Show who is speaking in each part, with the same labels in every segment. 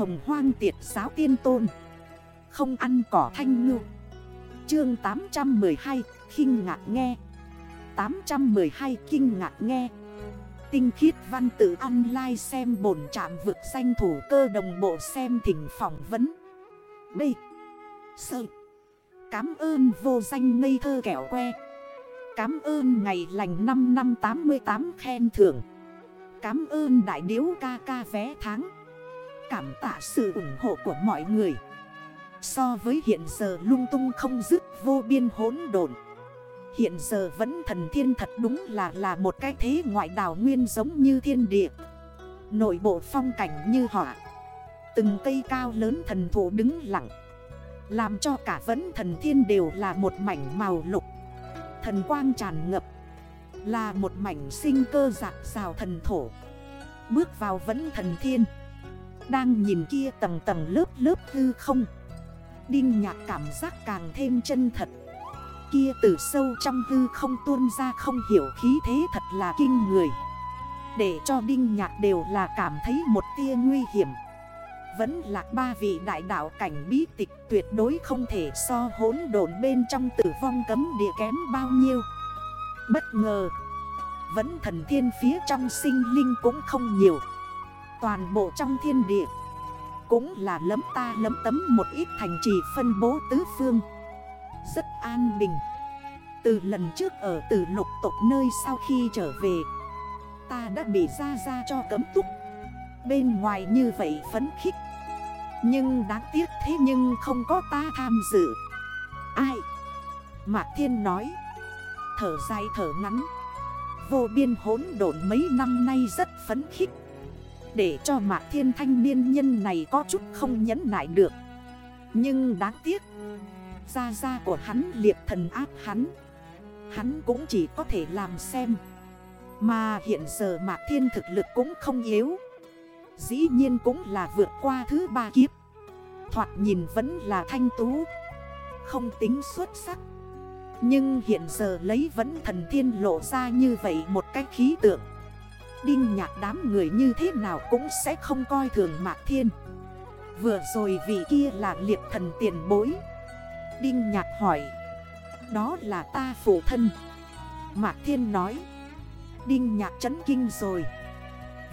Speaker 1: hồng hoang tiệt giáo tiên tôn. Không ăn cỏ thanh ngư. Chương 812 kinh ngạc nghe. 812 kinh ngạc nghe. Tinh khiết văn tự online xem bổn trạm vực danh thủ cơ đồng bộ xem thỉnh phỏng vấn. B. Sơ Cám ơn vô danh ngây thơ kẻo que. Cám ơn ngày lành 5 năm 88 khen thưởng. Cám ơn đại điếu ca ca vé tháng. Cảm tạ sự ủng hộ của mọi người. So với hiện giờ lung tung không dứt, vô biên hỗn độn. Hiện giờ vẫn thần thiên thật đúng là là một cái thế ngoại đảo nguyên giống như thiên địa. Nội bộ phong cảnh như họa. Từng cây cao lớn thần thủ đứng lặng. Làm cho cả vẫn thần thiên đều là một mảnh màu lục. Thần quang tràn ngập. Là một mảnh sinh cơ giạc rào thần thổ. Bước vào vẫn thần thiên. Đang nhìn kia tầng tầng lớp lớp hư không. Đinh nhạc cảm giác càng thêm chân thật. Kia từ sâu trong hư không tuôn ra không hiểu khí thế thật là kinh người. Để cho đinh nhạc đều là cảm thấy một tia nguy hiểm. Vẫn là ba vị đại đạo cảnh bí tịch tuyệt đối không thể so hỗn độn bên trong tử vong cấm địa kém bao nhiêu. Bất ngờ, Vẫn thần thiên phía trong sinh linh cũng không nhiều. Toàn bộ trong thiên địa. Cũng là lấm ta lấm tấm một ít thành trì phân bố tứ phương. Rất an bình. Từ lần trước ở từ lục tộc nơi sau khi trở về, Ta đã bị ra ra cho cấm túc. Bên ngoài như vậy phấn khích. Nhưng đáng tiếc thế nhưng không có ta tham dự. Ai? Mạc Thiên nói. Thở dài thở ngắn. Vô biên hốn độn mấy năm nay rất phấn khích để cho mạc thiên thanh niên nhân này có chút không nhẫn nại được. Nhưng đáng tiếc, Gia gia của hắn liệt thần áp hắn. Hắn cũng chỉ có thể làm xem. Mà hiện giờ mạc thiên thực lực cũng không yếu. Dĩ nhiên cũng là vượt qua thứ ba kiếp. Thoạt nhìn vẫn là thanh tú, Không tính xuất sắc. Nhưng hiện giờ lấy vẫn thần thiên lộ ra như vậy một cách khí tượng. Đinh nhạc đám người như thế nào cũng sẽ không coi thường Mạc Thiên. Vừa rồi vị kia là liệt thần tiền bối. Đinh nhạc hỏi, Đó là ta phụ thân. Mạc Thiên nói, Đinh nhạc chấn kinh rồi.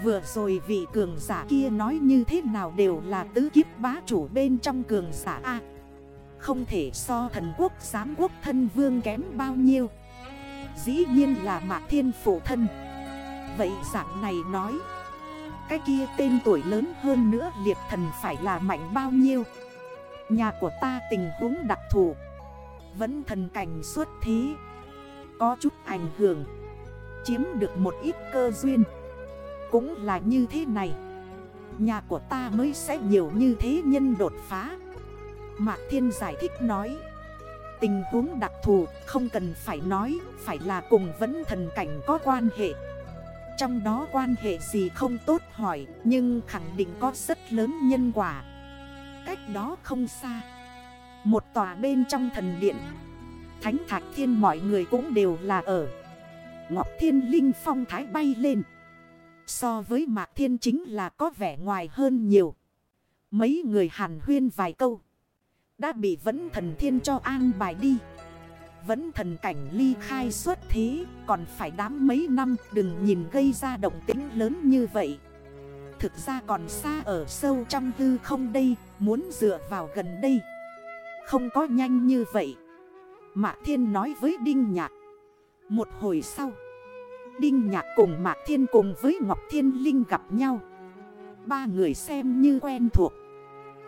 Speaker 1: Vừa rồi vị cường giả kia nói như thế nào đều là tứ kiếp bá chủ bên trong cường giả A. Không thể so thần quốc, giám quốc, thân vương kém bao nhiêu. Dĩ nhiên là Mạc Thiên phụ thân. Vậy dạng này nói. Cái kia tên tuổi lớn hơn nữa liệt thần phải là mạnh bao nhiêu? Nhà của ta tình huống đặc thù. Vẫn thần cảnh xuất thí. Có chút ảnh hưởng. Chiếm được một ít cơ duyên. Cũng là như thế này. Nhà của ta mới sẽ nhiều như thế nhân đột phá. Mạc Thiên giải thích nói. Tình huống đặc thù không cần phải nói, Phải là cùng vẫn thần cảnh có quan hệ trong đó quan hệ gì không tốt hỏi, Nhưng khẳng định có rất lớn nhân quả. Cách đó không xa. Một tòa bên trong thần điện. Thánh Thạch Thiên mọi người cũng đều là ở. Ngọc Thiên Linh phong thái bay lên. So với Mạc Thiên chính là có vẻ ngoài hơn nhiều. Mấy người hàn huyên vài câu. Đã bị vẫn thần thiên cho an bài đi vẫn thần cảnh ly khai xuất thế, Còn phải đám mấy năm, Đừng nhìn gây ra động tính lớn như vậy. Thực ra còn xa ở sâu trong tư không đây, Muốn dựa vào gần đây. Không có nhanh như vậy. Mạc Thiên nói với Đinh Nhạc. Một hồi sau, Đinh Nhạc cùng Mạc Thiên cùng với Ngọc Thiên Linh gặp nhau. Ba người xem như quen thuộc.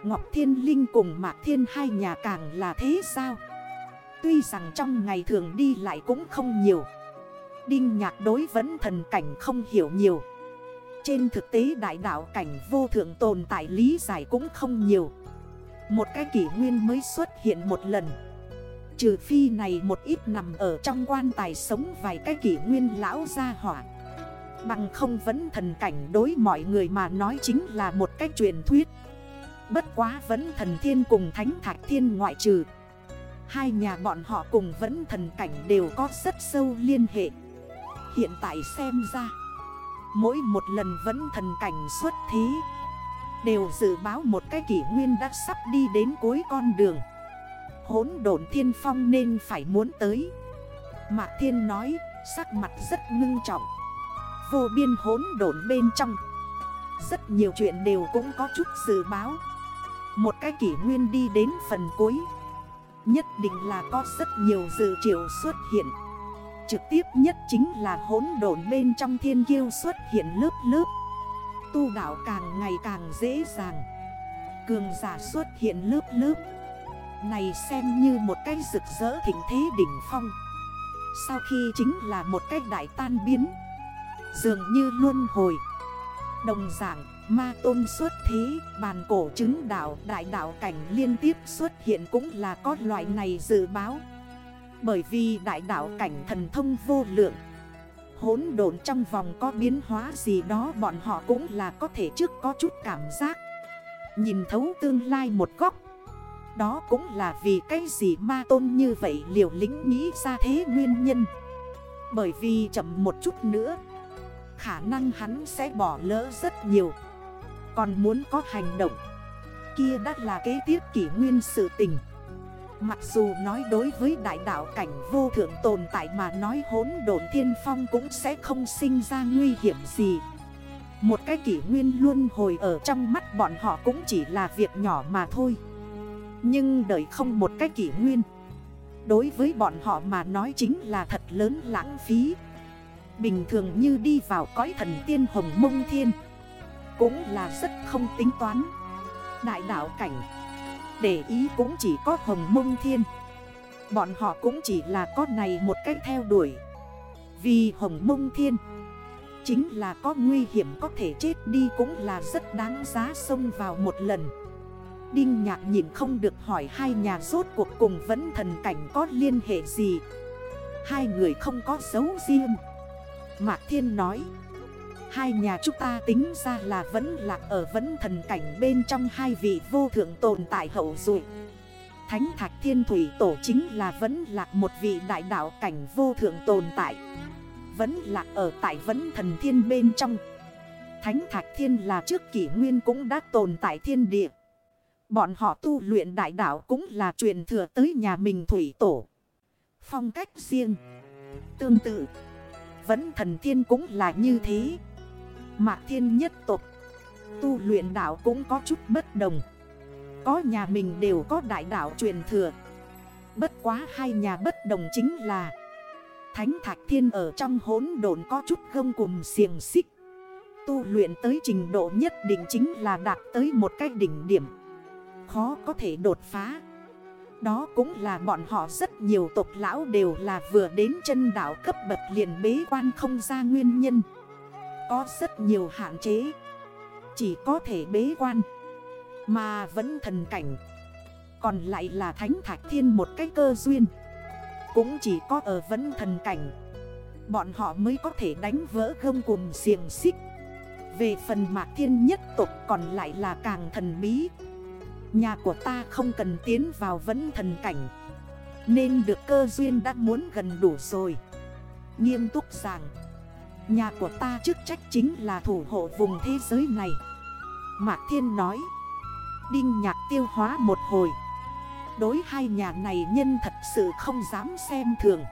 Speaker 1: Ngọc Thiên Linh cùng Mạc Thiên hai nhà càng là thế sao? Tuy rằng trong ngày thường đi lại cũng không nhiều. Đinh nhạc đối vẫn thần cảnh không hiểu nhiều. Trên thực tế đại đạo cảnh vô thượng tồn tại lý giải cũng không nhiều. Một cái kỷ nguyên mới xuất hiện một lần. Trừ phi này một ít nằm ở trong quan tài sống vài cái kỷ nguyên lão gia hỏa. Bằng không vẫn thần cảnh đối mọi người mà nói chính là một cách truyền thuyết. Bất quá vẫn thần thiên cùng thánh thạch thiên ngoại trừ. Hai nhà bọn họ cùng vẫn thần cảnh đều có rất sâu liên hệ. Hiện tại xem ra, Mỗi một lần vẫn thần cảnh xuất thí, Đều dự báo một cái kỷ nguyên đã sắp đi đến cuối con đường. Hốn độn thiên phong nên phải muốn tới. Mạc Thiên nói, sắc mặt rất ngưng trọng. Vô biên hốn độn bên trong, Rất nhiều chuyện đều cũng có chút dự báo. Một cái kỷ nguyên đi đến phần cuối Nhất định là có rất nhiều dự triệu xuất hiện. Trực tiếp nhất chính là hỗn độn bên trong thiên kiêu xuất hiện lớp lớp. Tu đạo càng ngày càng dễ dàng. Cường giả xuất hiện lớp lớp. Này xem như một cái rực rỡ thịnh thế đỉnh phong. Sau khi chính là một cái đại tan biến. Dường như luân hồi. Đồng giảng ma tôn xuất thế Bàn cổ chứng đạo, đại đạo cảnh liên tiếp xuất hiện cũng là có loại này dự báo. Bởi vì đại đạo cảnh thần thông vô lượng Hốn độn trong vòng có biến hóa gì đó bọn họ cũng là có thể trước có chút cảm giác. Nhìn thấu tương lai một góc, Đó cũng là vì cái gì ma tôn như vậy liều lĩnh nghĩ ra thế nguyên nhân. Bởi vì chậm một chút nữa, Khả năng hắn sẽ bỏ lỡ rất nhiều. Còn muốn có hành động. Kia đã là kế tiếp kỷ nguyên sự tình. Mặc dù nói đối với đại đạo cảnh vô thượng tồn tại mà nói hốn đồn thiên phong cũng sẽ không sinh ra nguy hiểm gì. Một cái kỷ nguyên luôn hồi ở trong mắt bọn họ cũng chỉ là việc nhỏ mà thôi. Nhưng đợi không một cái kỷ nguyên, Đối với bọn họ mà nói chính là thật lớn lãng phí. Bình thường như đi vào cõi thần tiên hồng mông thiên cũng là rất không tính toán. Đại đạo cảnh, để ý cũng chỉ có hồng mông thiên. Bọn họ cũng chỉ là có này một cách theo đuổi. Vì hồng mông thiên Chính là có nguy hiểm có thể chết đi cũng là rất đáng giá xông vào một lần. Đinh nhạc nhìn không được hỏi hai nhà rốt cuộc cùng vẫn thần cảnh có liên hệ gì. Hai người không có dấu riêng. Mạc Thiên nói Hai nhà chúng ta tính ra là vẫn lạc ở vẫn thần cảnh bên trong hai vị vô thượng tồn tại hậu dụ Thánh Thạch Thiên Thủy Tổ chính là vẫn lạc một vị đại đạo cảnh vô thượng tồn tại, Vẫn lạc ở tại vẫn thần thiên bên trong. Thánh Thạch Thiên là trước kỷ nguyên cũng đã tồn tại thiên địa. Bọn họ tu luyện đại đạo cũng là truyền thừa tới nhà mình Thủy Tổ. Phong cách riêng, Tương tự Vẫn thần thiên cũng là như thế. Mạc thiên nhất tộc. Tu luyện đảo cũng có chút bất đồng. Có nhà mình đều có đại đảo truyền thừa. Bất quá hai nhà bất đồng chính là Thánh Thạch Thiên ở trong hốn đồn có chút gông cùng xiềng xích. Tu luyện tới trình độ nhất định chính là đạt tới một cái đỉnh điểm. Khó có thể đột phá. Đó cũng là bọn họ rất nhiều tộc lão đều là vừa đến chân đảo cấp bậc liền bế quan không ra nguyên nhân có rất nhiều hạn chế. Chỉ có thể bế quan, Mà vẫn thần cảnh. Còn lại là thánh thạch thiên một cái cơ duyên. Cũng chỉ có ở vẫn thần cảnh. Bọn họ mới có thể đánh vỡ gông cùng xiềng xích. Về phần mạc thiên nhất tục còn lại là càng thần bí. Nhà của ta không cần tiến vào vẫn thần cảnh. Nên được cơ duyên đã muốn gần đủ rồi. Nghiêm túc rằng Nhà của ta chức trách chính là thủ hộ vùng thế giới này. Mạc Thiên nói. Đinh nhạc tiêu hóa một hồi. Đối hai nhà này nhân thật sự không dám xem thường.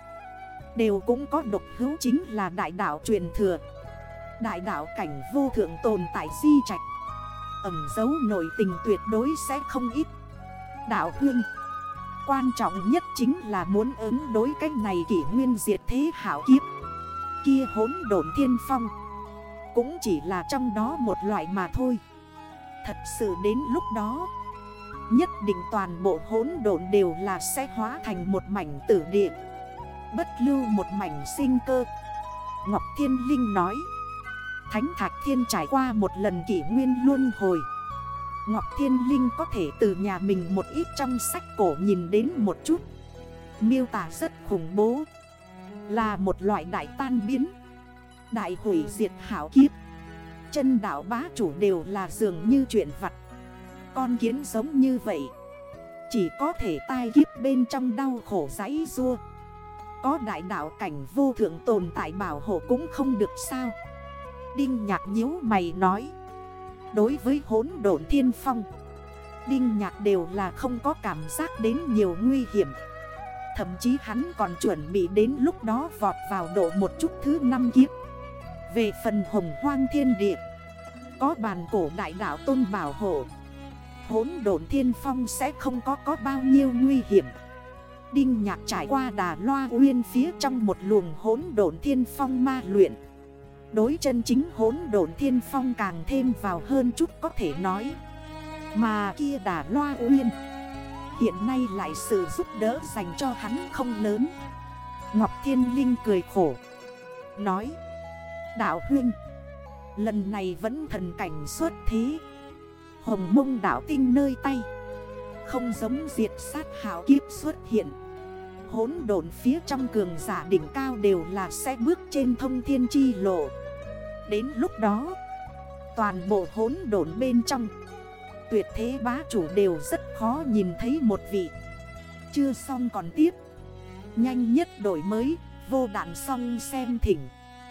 Speaker 1: Đều cũng có độc hữu chính là đại đạo truyền thừa. Đại đạo cảnh vô thượng tồn tại di trạch. Ẩm dấu nội tình tuyệt đối sẽ không ít. Đạo huyên Quan trọng nhất chính là muốn ứng đối cách này kỷ nguyên diệt thế hảo kiếp kia hốn độn thiên phong. Cũng chỉ là trong đó một loại mà thôi. Thật sự đến lúc đó, Nhất định toàn bộ hốn độn đều là sẽ hóa thành một mảnh tử địa, Bất lưu một mảnh sinh cơ. Ngọc Thiên Linh nói, Thánh Thạch Thiên trải qua một lần kỷ nguyên luân hồi. Ngọc Thiên Linh có thể từ nhà mình một ít trong sách cổ nhìn đến một chút. Miêu tả rất khủng bố là một loại đại tan biến. Đại hủy diệt hảo kiếp. Chân đảo bá chủ đều là dường như chuyện vặt. Con kiến giống như vậy. Chỉ có thể tai kiếp bên trong đau khổ giấy rua. Có đại đảo cảnh vô thượng tồn tại bảo hộ cũng không được sao. Đinh nhạc nhíu mày nói. Đối với hốn độn thiên phong, Đinh nhạc đều là không có cảm giác đến nhiều nguy hiểm. Thậm chí hắn còn chuẩn bị đến lúc đó vọt vào độ một chút thứ năm kiếp. Về phần hồng hoang thiên địa, Có bàn cổ đại đảo tôn bảo hộ. Hốn độn thiên phong sẽ không có có bao nhiêu nguy hiểm. Đinh nhạc trải qua đà loa uyên phía trong một luồng hốn độn thiên phong ma luyện. Đối chân chính hốn độn thiên phong càng thêm vào hơn chút có thể nói. Mà kia đà loa uyên Hiện nay lại sự giúp đỡ dành cho hắn không lớn. Ngọc Thiên Linh cười khổ, Nói, Đạo huynh, Lần này vẫn thần cảnh xuất thế. Hồng mông đảo tinh nơi tay, Không giống diệt sát hảo kiếp xuất hiện. Hốn độn phía trong cường giả đỉnh cao đều là sẽ bước trên thông thiên chi lộ. Đến lúc đó, Toàn bộ hốn độn bên trong Tuyệt thế bá chủ đều rất khó nhìn thấy một vị. Chưa xong còn tiếp. Nhanh nhất đổi mới, Vô đạn xong xem thỉnh.